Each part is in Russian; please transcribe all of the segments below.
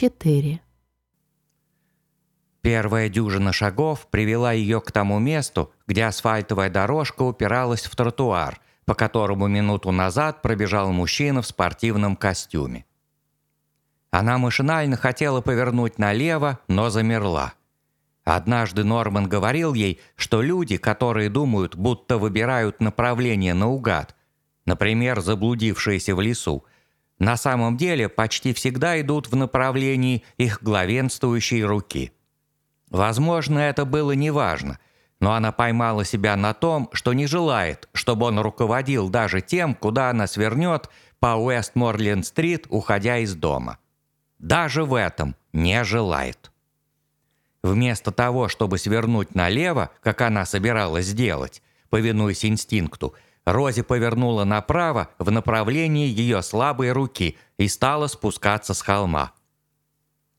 4. Первая дюжина шагов привела ее к тому месту, где асфальтовая дорожка упиралась в тротуар, по которому минуту назад пробежал мужчина в спортивном костюме. Она машинально хотела повернуть налево, но замерла. Однажды Норман говорил ей, что люди, которые думают, будто выбирают направление наугад, например, заблудившиеся в лесу, на самом деле почти всегда идут в направлении их главенствующей руки. Возможно, это было неважно, но она поймала себя на том, что не желает, чтобы он руководил даже тем, куда она свернет по Уэстморленд-стрит, уходя из дома. Даже в этом не желает. Вместо того, чтобы свернуть налево, как она собиралась сделать, повинуясь инстинкту, Рози повернула направо в направлении ее слабой руки и стала спускаться с холма.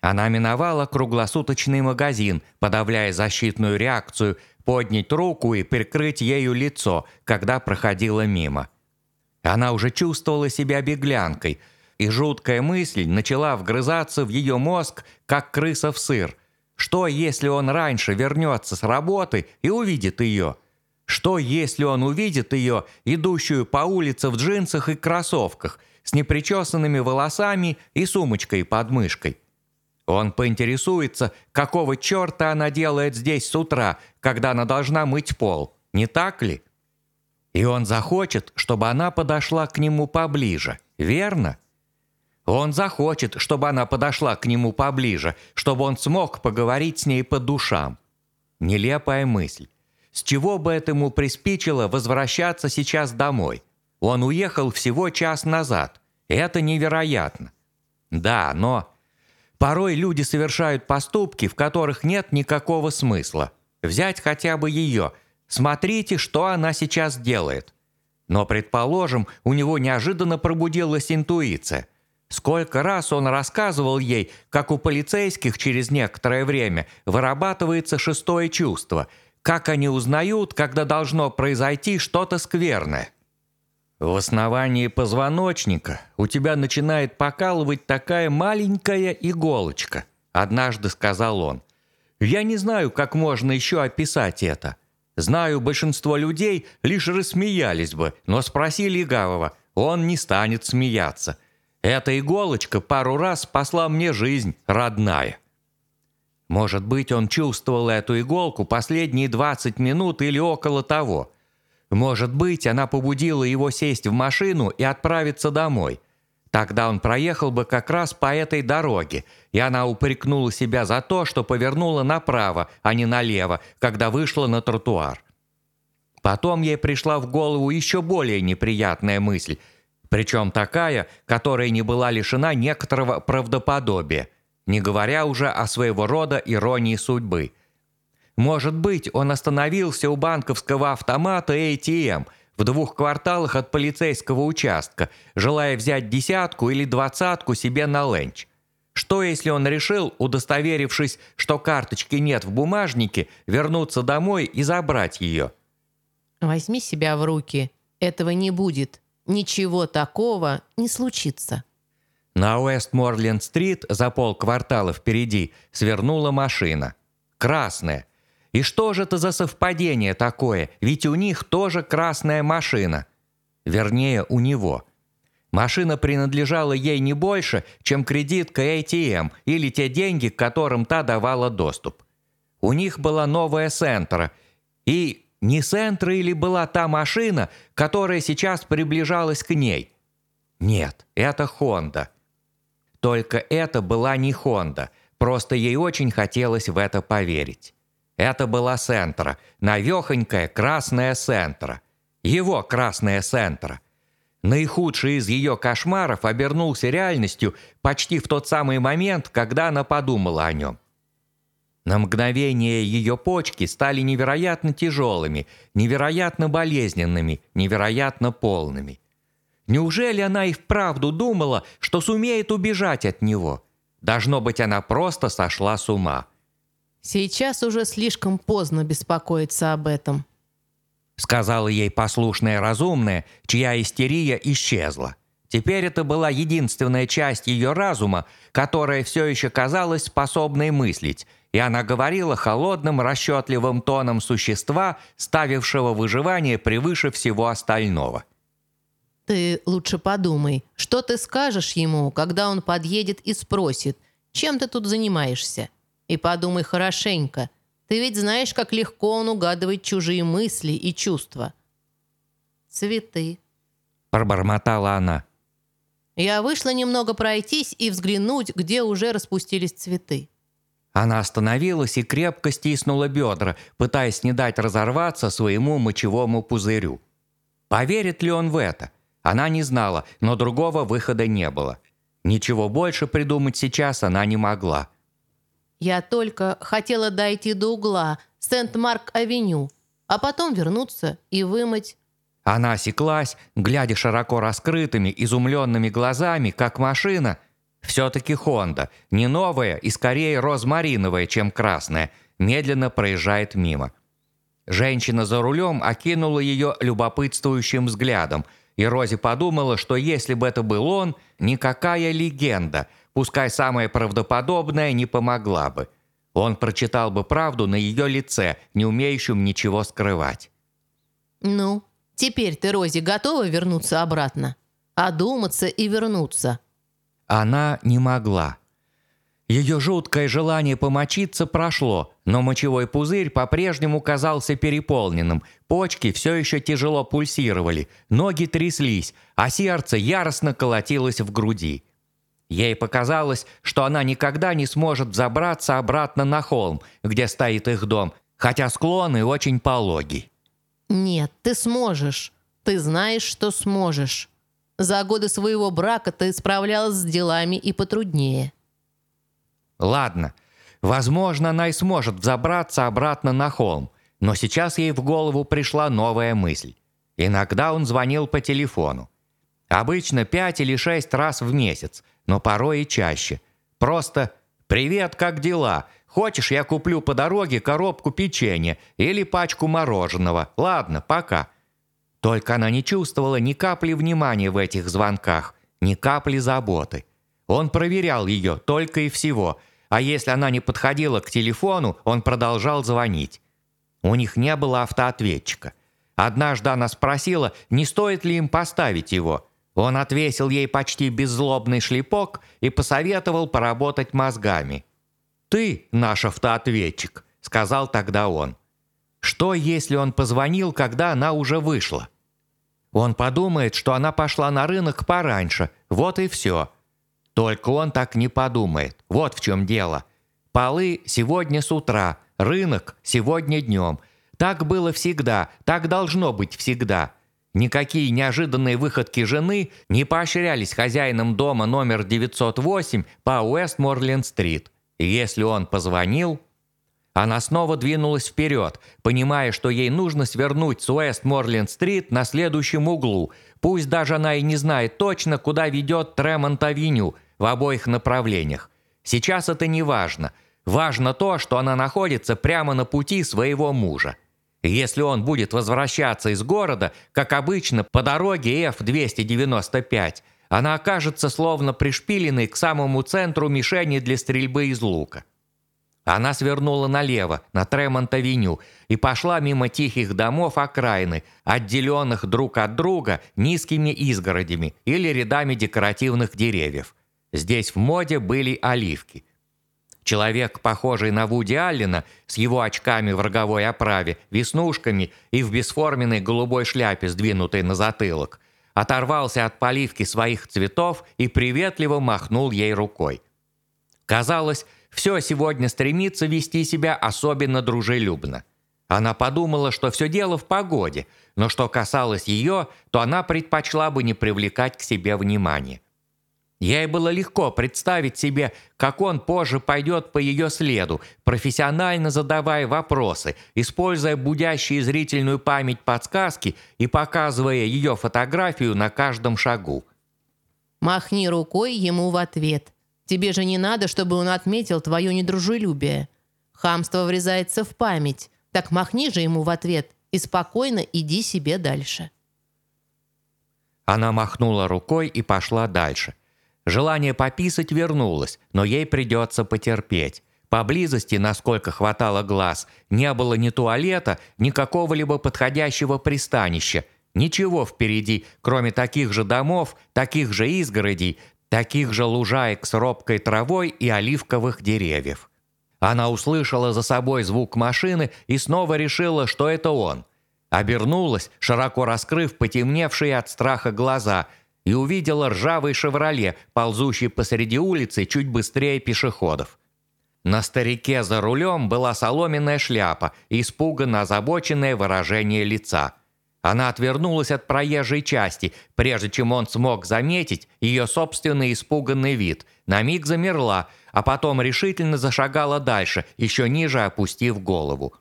Она миновала круглосуточный магазин, подавляя защитную реакцию, поднять руку и прикрыть ею лицо, когда проходила мимо. Она уже чувствовала себя беглянкой, и жуткая мысль начала вгрызаться в ее мозг, как крыса в сыр. Что, если он раньше вернется с работы и увидит ее? Что, если он увидит ее, идущую по улице в джинсах и кроссовках, с непричесанными волосами и сумочкой под мышкой? Он поинтересуется, какого черта она делает здесь с утра, когда она должна мыть пол, не так ли? И он захочет, чтобы она подошла к нему поближе, верно? Он захочет, чтобы она подошла к нему поближе, чтобы он смог поговорить с ней по душам. Нелепая мысль. С чего бы этому приспичило возвращаться сейчас домой? Он уехал всего час назад. Это невероятно. Да, но... Порой люди совершают поступки, в которых нет никакого смысла. Взять хотя бы ее. Смотрите, что она сейчас делает. Но, предположим, у него неожиданно пробудилась интуиция – Сколько раз он рассказывал ей, как у полицейских через некоторое время вырабатывается шестое чувство, как они узнают, когда должно произойти что-то скверное. В основании позвоночника у тебя начинает покалывать такая маленькая иголочка, однажды сказал он. Я не знаю, как можно еще описать это. Знаю, большинство людей лишь рассмеялись бы, но спроси Легавого, он не станет смеяться – эта иголочка пару раз спасла мне жизнь, родная. Может быть, он чувствовал эту иголку последние 20 минут или около того. Может быть, она побудила его сесть в машину и отправиться домой. Тогда он проехал бы как раз по этой дороге, и она упрекнула себя за то, что повернула направо, а не налево, когда вышла на тротуар. Потом ей пришла в голову еще более неприятная мысль – причем такая, которая не была лишена некоторого правдоподобия, не говоря уже о своего рода иронии судьбы. Может быть, он остановился у банковского автомата ATM в двух кварталах от полицейского участка, желая взять десятку или двадцатку себе на ленч. Что если он решил, удостоверившись, что карточки нет в бумажнике, вернуться домой и забрать ее? «Возьми себя в руки. Этого не будет», Ничего такого не случится. На Уэстморленд-стрит за полквартала впереди свернула машина. Красная. И что же это за совпадение такое? Ведь у них тоже красная машина. Вернее, у него. Машина принадлежала ей не больше, чем кредитка ATM или те деньги, к которым та давала доступ. У них была новая Сентра. И не Сентра или была та машина, которая сейчас приближалась к ней? Нет, это Хонда. Только это была не Хонда, просто ей очень хотелось в это поверить. Это была Сентра, навехонькая красная Сентра. Его красная Сентра. Наихудший из ее кошмаров обернулся реальностью почти в тот самый момент, когда она подумала о нем. На мгновение ее почки стали невероятно тяжелыми, невероятно болезненными, невероятно полными. Неужели она и вправду думала, что сумеет убежать от него? Должно быть, она просто сошла с ума. «Сейчас уже слишком поздно беспокоиться об этом», сказала ей послушная разумная, чья истерия исчезла. Теперь это была единственная часть ее разума, которая все еще казалась способной мыслить, и она говорила холодным, расчетливым тоном существа, ставившего выживание превыше всего остального. «Ты лучше подумай, что ты скажешь ему, когда он подъедет и спросит, чем ты тут занимаешься? И подумай хорошенько. Ты ведь знаешь, как легко он угадывает чужие мысли и чувства». «Цветы», — пробормотала она. Я вышла немного пройтись и взглянуть, где уже распустились цветы. Она остановилась и крепко стиснула бедра, пытаясь не дать разорваться своему мочевому пузырю. Поверит ли он в это? Она не знала, но другого выхода не было. Ничего больше придумать сейчас она не могла. «Я только хотела дойти до угла Сент-Марк-авеню, а потом вернуться и вымыть она осеклась, глядя широко раскрытыми, изумленными глазами, как машина. Все-таки Хонда, не новая и скорее розмариновая, чем красная, медленно проезжает мимо. Женщина за рулем окинула ее любопытствующим взглядом, и Рози подумала, что если бы это был он, никакая легенда, пускай самая правдоподобная, не помогла бы. Он прочитал бы правду на ее лице, не умеющем ничего скрывать. «Ну, Теперь ты, Рози, готова вернуться обратно? Одуматься и вернуться?» Она не могла. Ее жуткое желание помочиться прошло, но мочевой пузырь по-прежнему казался переполненным, почки все еще тяжело пульсировали, ноги тряслись, а сердце яростно колотилось в груди. Ей показалось, что она никогда не сможет забраться обратно на холм, где стоит их дом, хотя склоны очень пологий. «Нет, ты сможешь. Ты знаешь, что сможешь. За годы своего брака ты справлялась с делами и потруднее». «Ладно. Возможно, она и сможет взобраться обратно на холм, но сейчас ей в голову пришла новая мысль. Иногда он звонил по телефону. Обычно пять или шесть раз в месяц, но порой и чаще. Просто «Привет, как дела? Хочешь, я куплю по дороге коробку печенья или пачку мороженого? Ладно, пока». Только она не чувствовала ни капли внимания в этих звонках, ни капли заботы. Он проверял ее только и всего, а если она не подходила к телефону, он продолжал звонить. У них не было автоответчика. Однажды она спросила, не стоит ли им поставить его. Он отвесил ей почти беззлобный шлепок и посоветовал поработать мозгами – «Ты наш автоответчик», — сказал тогда он. «Что, если он позвонил, когда она уже вышла?» Он подумает, что она пошла на рынок пораньше, вот и все. Только он так не подумает, вот в чем дело. Полы сегодня с утра, рынок сегодня днем. Так было всегда, так должно быть всегда. Никакие неожиданные выходки жены не поощрялись хозяином дома номер 908 по Уэстморленд-стрит. Если он позвонил... Она снова двинулась вперед, понимая, что ей нужно свернуть с Уэст-Морленд-стрит на следующем углу, пусть даже она и не знает точно, куда ведет Тремонт-авеню в обоих направлениях. Сейчас это не важно. Важно то, что она находится прямо на пути своего мужа. Если он будет возвращаться из города, как обычно, по дороге F-295, она окажется словно пришпиленной к самому центру мишени для стрельбы из лука. Она свернула налево, на Тремонт-авеню, и пошла мимо тихих домов окраины, отделенных друг от друга низкими изгородями или рядами декоративных деревьев. Здесь в моде были оливки. Человек, похожий на Вуди Аллена, с его очками в роговой оправе, веснушками и в бесформенной голубой шляпе, сдвинутой на затылок – оторвался от поливки своих цветов и приветливо махнул ей рукой. Казалось, все сегодня стремится вести себя особенно дружелюбно. Она подумала, что все дело в погоде, но что касалось ее, то она предпочла бы не привлекать к себе внимания. Ей было легко представить себе, как он позже пойдет по ее следу, профессионально задавая вопросы, используя будящие зрительную память подсказки и показывая ее фотографию на каждом шагу. «Махни рукой ему в ответ. Тебе же не надо, чтобы он отметил твое недружелюбие. Хамство врезается в память. Так махни же ему в ответ и спокойно иди себе дальше». Она махнула рукой и пошла дальше. Желание пописать вернулось, но ей придется потерпеть. Поблизости, насколько хватало глаз, не было ни туалета, ни какого-либо подходящего пристанища. Ничего впереди, кроме таких же домов, таких же изгородей, таких же лужаек с робкой травой и оливковых деревьев. Она услышала за собой звук машины и снова решила, что это он. Обернулась, широко раскрыв потемневшие от страха глаза, и увидела ржавый «Шевроле», ползущий посреди улицы чуть быстрее пешеходов. На старике за рулем была соломенная шляпа и испуганно озабоченное выражение лица. Она отвернулась от проезжей части, прежде чем он смог заметить ее собственный испуганный вид. На миг замерла, а потом решительно зашагала дальше, еще ниже опустив голову.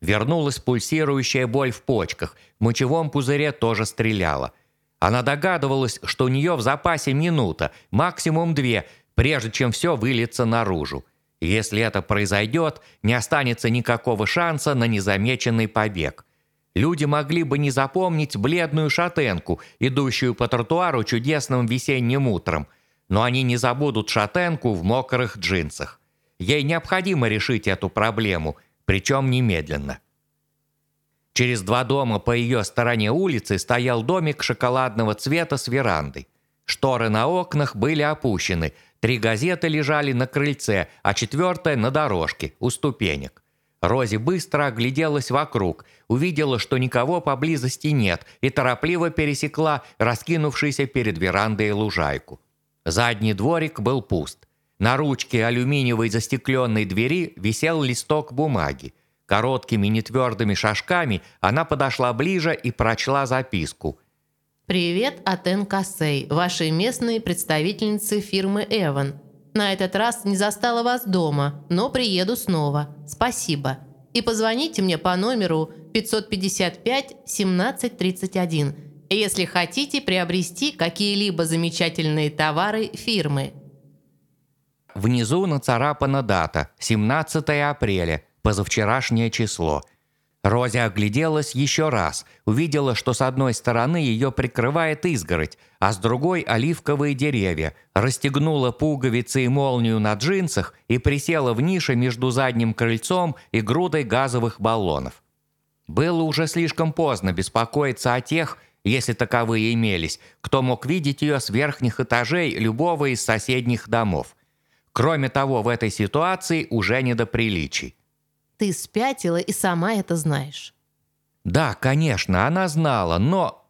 Вернулась пульсирующая боль в почках, в мочевом пузыре тоже стреляла. Она догадывалась, что у нее в запасе минута, максимум две, прежде чем все выльется наружу. Если это произойдет, не останется никакого шанса на незамеченный побег. Люди могли бы не запомнить бледную шатенку, идущую по тротуару чудесным весенним утром, но они не забудут шатенку в мокрых джинсах. Ей необходимо решить эту проблему, причем немедленно. Через два дома по ее стороне улицы стоял домик шоколадного цвета с верандой. Шторы на окнах были опущены – Три газеты лежали на крыльце, а четвертая на дорожке, у ступенек. Рози быстро огляделась вокруг, увидела, что никого поблизости нет, и торопливо пересекла раскинувшийся перед верандой лужайку. Задний дворик был пуст. На ручке алюминиевой застекленной двери висел листок бумаги. Короткими нетвердыми шажками она подошла ближе и прочла записку – «Привет от НКСей, вашей местной представительницы фирмы «Эван». На этот раз не застала вас дома, но приеду снова. Спасибо. И позвоните мне по номеру 555-1731, если хотите приобрести какие-либо замечательные товары фирмы». Внизу нацарапана дата – 17 апреля, позавчерашнее число – Рози огляделась еще раз, увидела, что с одной стороны ее прикрывает изгородь, а с другой – оливковые деревья, расстегнула пуговицы и молнию на джинсах и присела в нише между задним крыльцом и грудой газовых баллонов. Было уже слишком поздно беспокоиться о тех, если таковые имелись, кто мог видеть ее с верхних этажей любого из соседних домов. Кроме того, в этой ситуации уже не до приличий. Ты спятила и сама это знаешь. Да, конечно, она знала, но...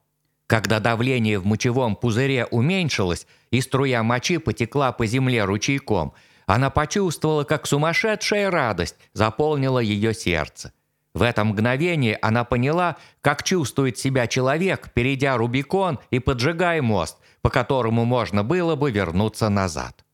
Когда давление в мочевом пузыре уменьшилось и струя мочи потекла по земле ручейком, она почувствовала, как сумасшедшая радость заполнила ее сердце. В это мгновение она поняла, как чувствует себя человек, перейдя Рубикон и поджигая мост, по которому можно было бы вернуться назад.